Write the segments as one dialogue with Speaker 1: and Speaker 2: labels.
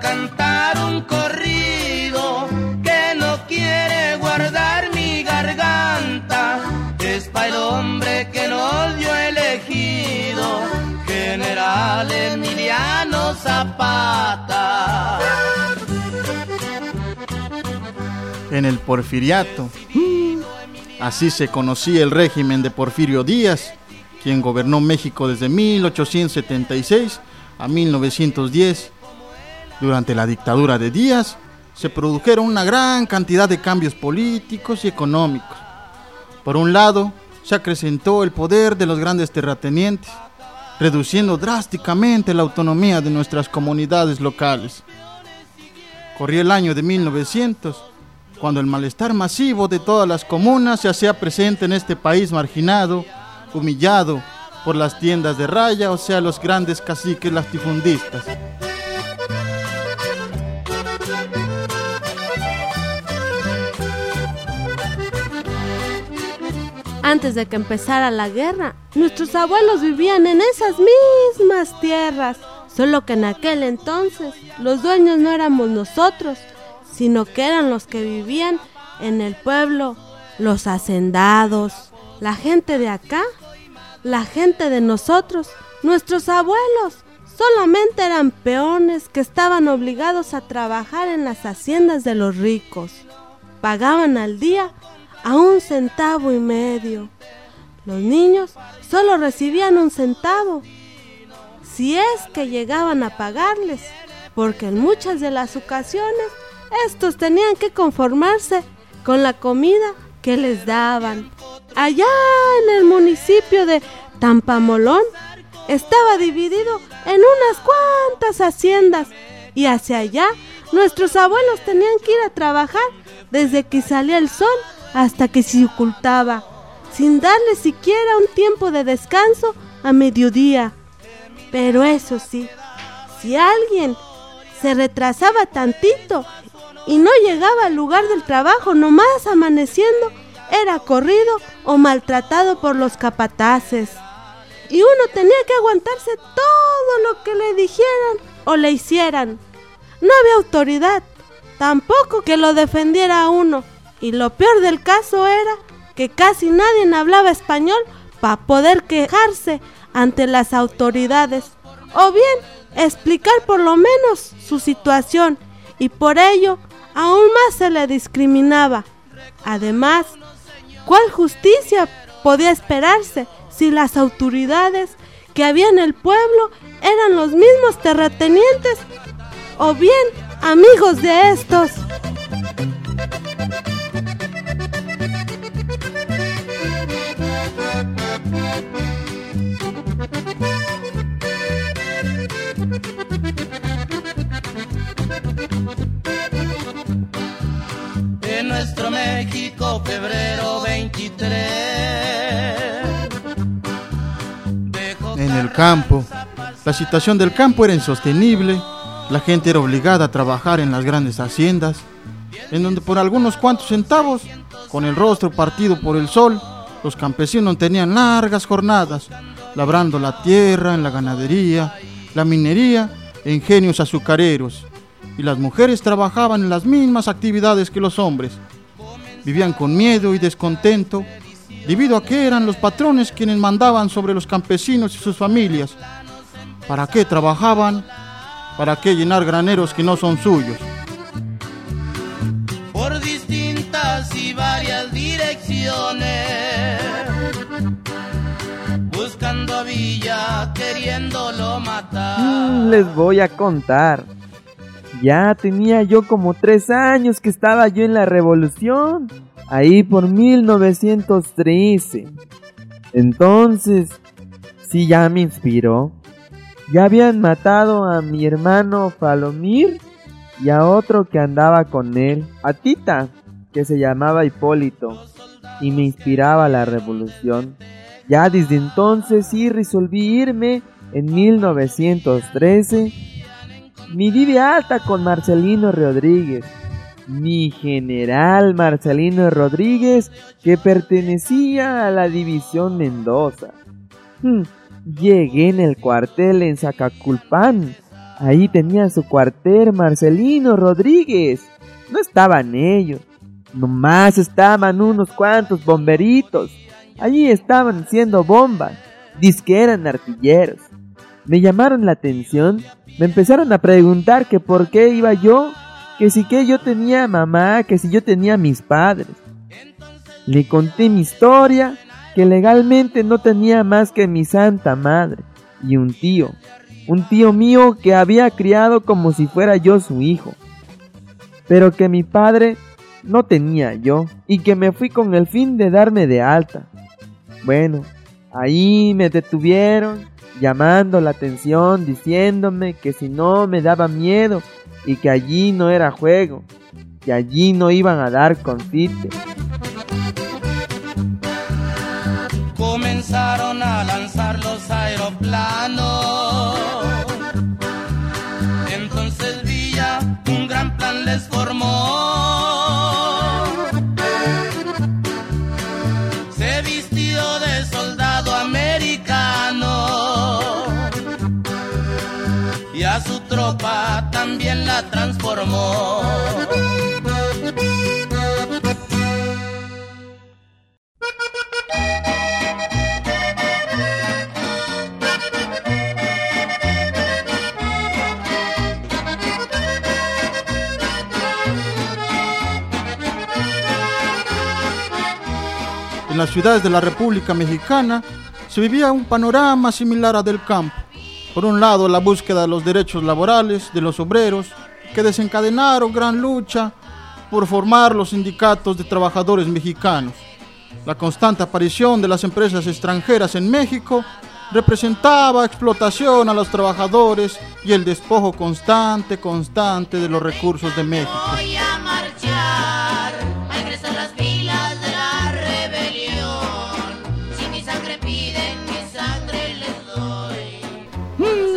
Speaker 1: cantar un corrido que no quiere guardar mi garganta. Es para el hombre que nos dio elegido, General Emiliano Zapata.
Speaker 2: En el porfiriato. Así se conocía el régimen de Porfirio Díaz, quien gobernó México desde 1876 a 1910. Durante la dictadura de Díaz se produjeron una gran cantidad de cambios políticos y económicos. Por un lado, se acrecentó el poder de los grandes terratenientes, reduciendo drásticamente la autonomía de nuestras comunidades locales. Corría el año de 1900, cuando el malestar masivo de todas las comunas se hacía presente en este país marginado, humillado por las tiendas de raya, o sea, los grandes caciques latifundistas.
Speaker 3: Antes de que empezara la guerra, nuestros abuelos vivían en esas mismas tierras, solo que en aquel entonces los dueños no éramos nosotros, sino que eran los que vivían en el pueblo, los hacendados, la gente de acá, la gente de nosotros, nuestros abuelos. Solamente eran peones que estaban obligados a trabajar en las haciendas de los ricos. Pagaban al día a un centavo y medio. Los niños solo recibían un centavo, si es que llegaban a pagarles, porque en muchas de las ocasiones estos tenían que conformarse con la comida que les daban. Allá en el municipio de Tampamolón estaba dividido en unas cuantas haciendas y hacia allá nuestros abuelos tenían que ir a trabajar desde que salía el sol hasta que se ocultaba, sin darle siquiera un tiempo de descanso a mediodía. Pero eso sí, si alguien se retrasaba tantito y no llegaba al lugar del trabajo nomás amaneciendo, era corrido o maltratado por los capataces. Y uno tenía que aguantarse todo lo que le dijeran o le hicieran. No había autoridad, tampoco que lo defendiera a uno. Y lo peor del caso era que casi nadie hablaba español para poder quejarse ante las autoridades o bien explicar por lo menos su situación y por ello aún más se le discriminaba. Además, ¿cuál justicia podía esperarse si las autoridades que había en el pueblo eran los mismos terratenientes o bien amigos de estos?
Speaker 1: Nuestro México, febrero 23.
Speaker 2: En el campo, la situación del campo era insostenible, la gente era obligada a trabajar en las grandes haciendas, en donde por algunos cuantos centavos, con el rostro partido por el sol, los campesinos tenían largas jornadas, labrando la tierra en la ganadería, la minería e ingenios azucareros, y las mujeres trabajaban en las mismas actividades que los hombres. Vivían con miedo y descontento, debido a que eran los patrones quienes mandaban sobre los campesinos y sus familias. ¿Para qué trabajaban? ¿Para qué llenar graneros que no son suyos?
Speaker 1: Por distintas y varias direcciones. Buscando a Villa, queriéndolo matar.
Speaker 4: Mm, les voy a contar. Ya tenía yo como tres años que estaba yo en la revolución. Ahí por 1913. Entonces, sí ya me inspiró. Ya habían matado a mi hermano Falomir y a otro que andaba con él, a Tita, que se llamaba Hipólito, y me inspiraba la revolución. Ya desde entonces sí resolví irme en 1913 mi vive alta con Marcelino Rodríguez, mi general Marcelino Rodríguez que pertenecía a la división Mendoza. Hmm, llegué en el cuartel en Zacaculpan, Ahí tenía su cuartel Marcelino Rodríguez. No estaban ellos. Nomás estaban unos cuantos bomberitos. Allí estaban haciendo bombas. Disque eran artilleros. Me llamaron la atención. Me empezaron a preguntar que por qué iba yo. Que si que yo tenía mamá, que si yo tenía mis padres. Le conté mi historia, que legalmente no tenía más que mi santa madre y un tío. Un tío mío que había criado como si fuera yo su hijo. Pero que mi padre no tenía yo y que me fui con el fin de darme de alta. Bueno, ahí me detuvieron, llamando la atención, diciéndome que si no me daba miedo y que allí no era juego, que allí no iban a dar confite.
Speaker 1: Comenzaron a lanzar los aeroplanos. También la transformó.
Speaker 2: En las ciudades de la República Mexicana se vivía un panorama similar a del campo. Por un lado, la búsqueda de los derechos laborales de los obreros, que desencadenaron gran lucha por formar los sindicatos de trabajadores mexicanos. La constante aparición de las empresas extranjeras en México representaba explotación a los trabajadores y el despojo constante, constante de los recursos de México.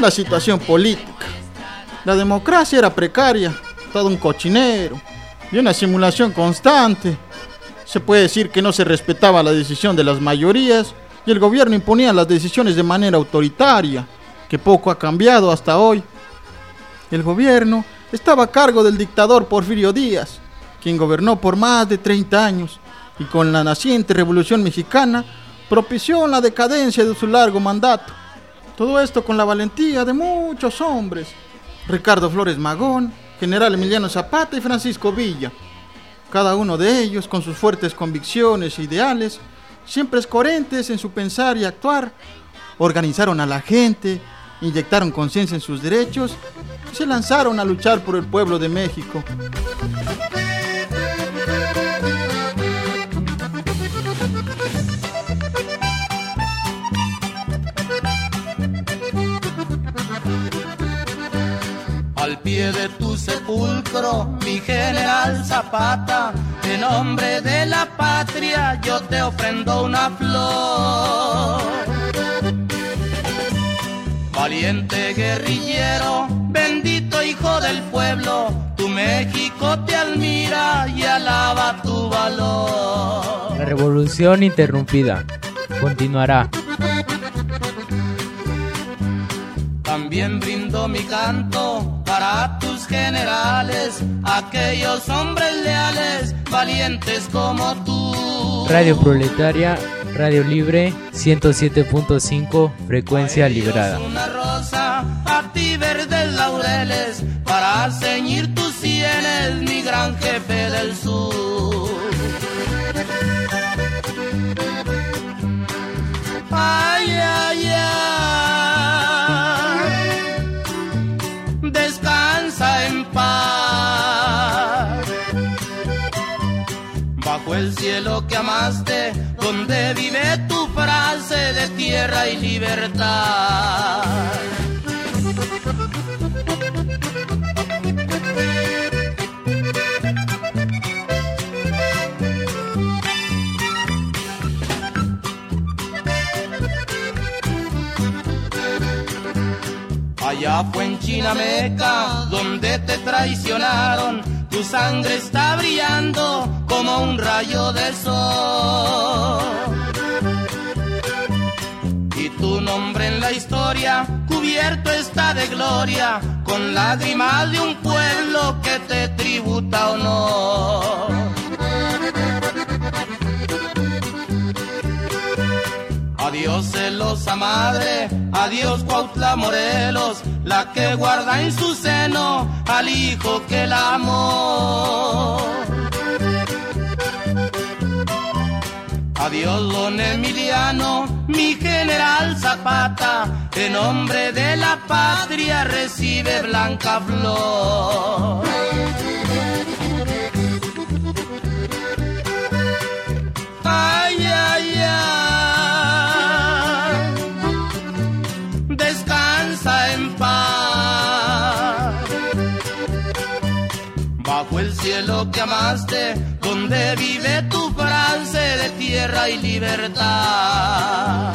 Speaker 2: La situación política. La democracia era precaria, todo un cochinero y una simulación constante. Se puede decir que no se respetaba la decisión de las mayorías y el gobierno imponía las decisiones de manera autoritaria, que poco ha cambiado hasta hoy. El gobierno estaba a cargo del dictador Porfirio Díaz, quien gobernó por más de 30 años y con la naciente Revolución Mexicana propició la decadencia de su largo mandato. Todo esto con la valentía de muchos hombres. Ricardo Flores Magón, General Emiliano Zapata y Francisco Villa. Cada uno de ellos, con sus fuertes convicciones e ideales, siempre coherentes en su pensar y actuar, organizaron a la gente, inyectaron conciencia en sus derechos se lanzaron a luchar por el pueblo de México.
Speaker 1: Sepulcro, mi general Zapata, en nombre de la patria yo te ofrendo una flor. Valiente guerrillero, bendito hijo del pueblo, tu México te admira y alaba tu valor.
Speaker 5: La revolución interrumpida continuará.
Speaker 1: También brindo mi canto para generales, aquellos hombres leales, valientes como tú.
Speaker 5: Radio Proletaria, Radio Libre, 107.5, frecuencia liberada.
Speaker 1: Una rosa, a ti verdes laureles, para ceñir tus sienes, mi gran jefe del sur. Cielo que amaste, donde vive tu frase de tierra y libertad. Allá fue en Chinameca donde te traicionaron. Tu sangre está brillando como un rayo de sol. Y tu nombre en la historia cubierto está de gloria con lágrimas de un pueblo que te tributa honor. Celosa madre, adiós Cuautla Morelos, la que guarda en su seno al hijo que la amó. Adiós don Emiliano, mi general Zapata, en nombre de la patria recibe blanca flor. Bajo el cielo que amaste, donde vive tu France de tierra y libertad.